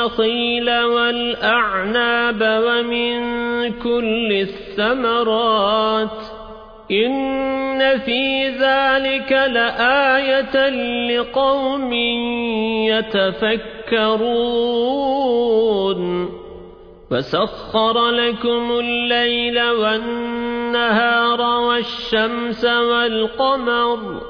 والنخيل والأعناب ومن كل الثمرات إن في ذلك لآية لقوم يتفكرون وسخر لكم الليل والنهار والشمس والقمر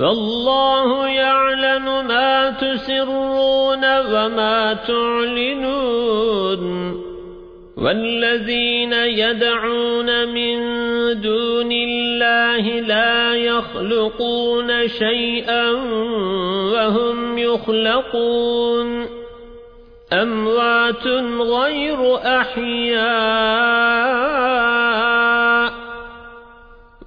فالله يعلم ما تسرون وما تعلنون والذين يدعون من دون الله لا يخلقون شيئا وهم يخلقون أموات غير أحياء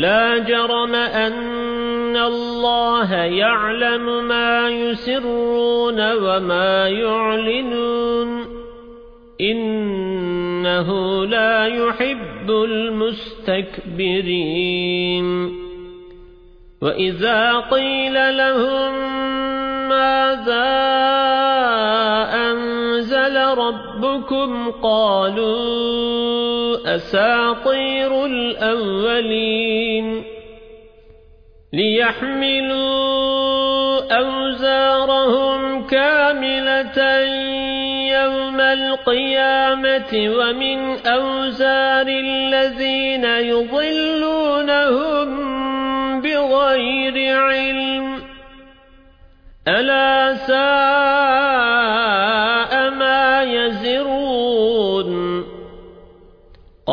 لا جرم أن الله يعلم ما يسرون وما يعلنون. إنه لا يحب المستكبرين. وإذا قيل لهم ماذا ربكم قالوا أساطير الأولين ليحملوا أوزارهم كاملة يوم القيامة ومن أوزار الذين يضلونهم بغير علم ألا ساء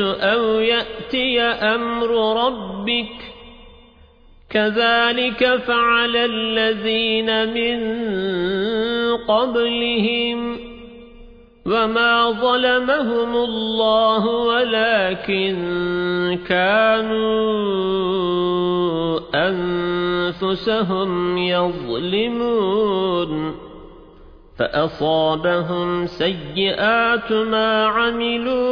أو يأتي أمر ربك كذلك فعل الذين من قبلهم وما ظلمهم الله ولكن كانوا أنفسهم يظلمون فأصابهم سيئات ما عملوا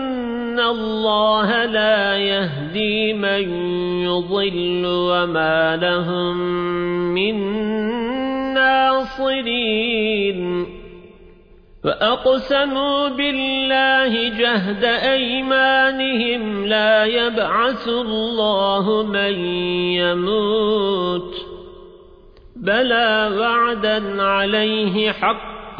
الله لا يهدي من يضل وما لهم من ناصرين. فأقسموا بالله جهد أيمانهم لا يبعث الله من يموت. بلى وعدا عليه حقا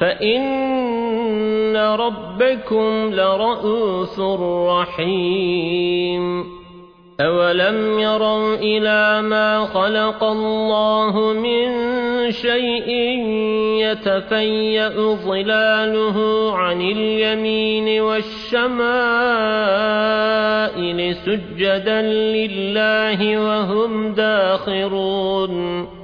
فإن ربكم لرؤوس رحيم. أولم يروا إلى ما خلق الله من شيء يتفيأ ظلاله عن اليمين والشمائل سجدا لله وهم داخرون.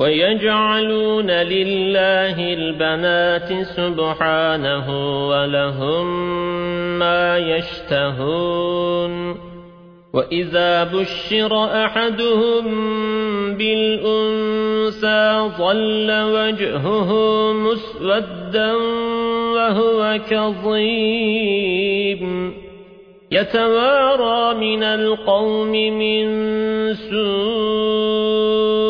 ويجعلون لله البنات سبحانه ولهم ما يشتهون. وإذا بشر أحدهم بالأنسى ظل وجهه مسودا وهو كظيم. يتوارى من القوم من سوء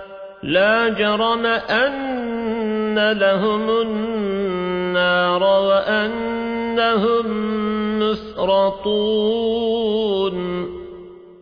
لا جرم أن لهم النار وأنهم مسرطون.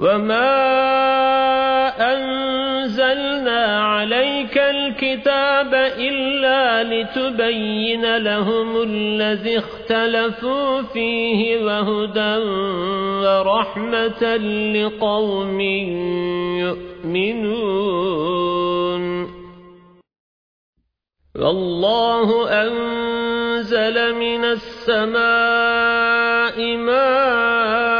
وما أنزلنا عليك الكتاب إلا لتبين لهم الذي اختلفوا فيه وهدى ورحمة لقوم يؤمنون والله أنزل من السماء ماء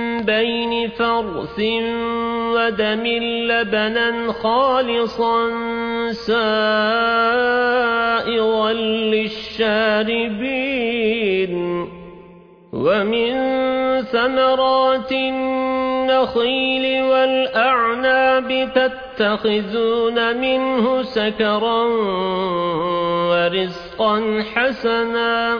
بين فرث ودم لبنا خالصا سائغا للشاربين ومن ثمرات النخيل والأعناب تتخذون منه سكرا ورزقا حسنا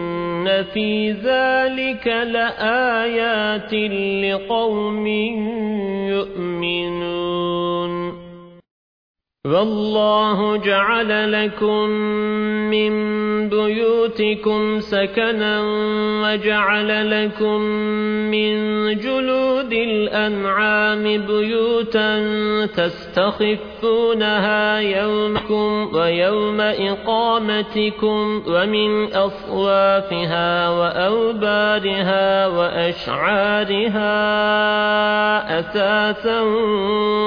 في ذلك لآيات لقوم يؤمنون والله جعل لكم من بيوتكم سكنا وجعل لكم من جلود الأنعام بيوتا تستخفونها يومكم ويوم إقامتكم ومن أصوافها وأوبارها وأشعارها أساسا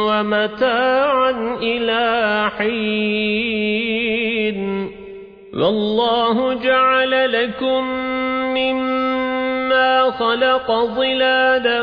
ومتاعا إلى حين. والله جعل لكم مما خلق ظلالا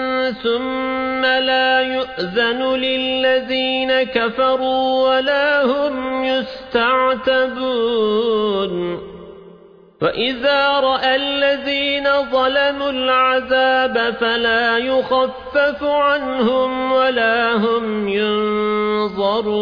ثم لا يؤذن للذين كفروا ولا هم يستعتبون. وإذا رأى الذين ظلموا العذاب فلا يخفف عنهم ولا هم ينظرون.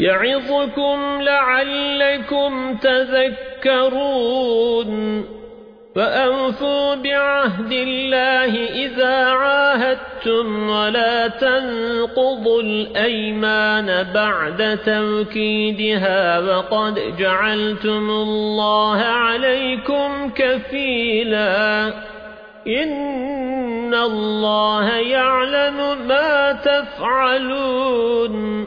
يعظكم لعلكم تذكرون. فأنفوا بعهد الله إذا عاهدتم ولا تنقضوا الأيمان بعد توكيدها وقد جعلتم الله عليكم كفيلا. إن الله يعلم ما تفعلون.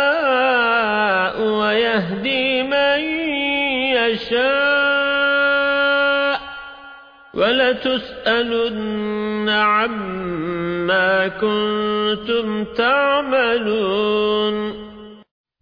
يشاء ولتسألن عما كنتم تعملون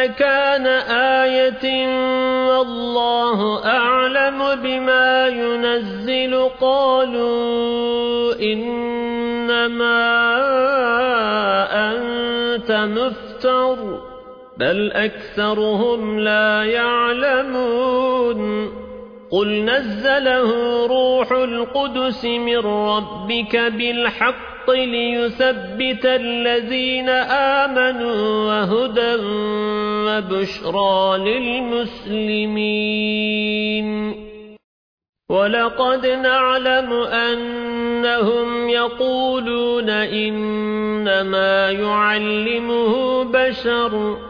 مكان آية والله أعلم بما ينزل قالوا إنما أنت مفتر بل أكثرهم لا يعلمون قل نزله روح القدس من ربك بالحق ليثبت الذين آمنوا وهدى وبشرى للمسلمين. ولقد نعلم أنهم يقولون إنما يعلمه بشر.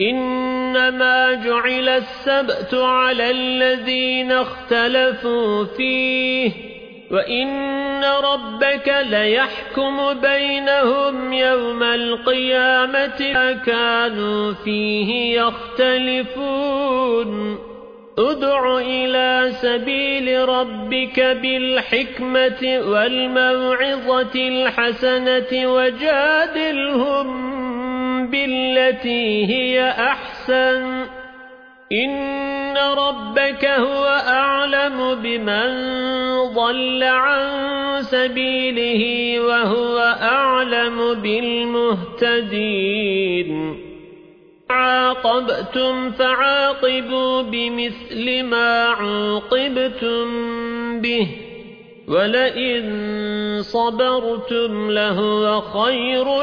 إنما جعل السبت على الذين اختلفوا فيه وإن ربك ليحكم بينهم يوم القيامة كانوا فيه يختلفون. ادع إلى سبيل ربك بالحكمة والموعظة الحسنة وجادلهم بالتي هي أحسن. إن ربك هو أعلم بمن ضل عن سبيله وهو أعلم بالمهتدين. عاقبتم فعاقبوا بمثل ما عوقبتم به ولئن صبرتم لهو خير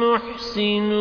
محسنون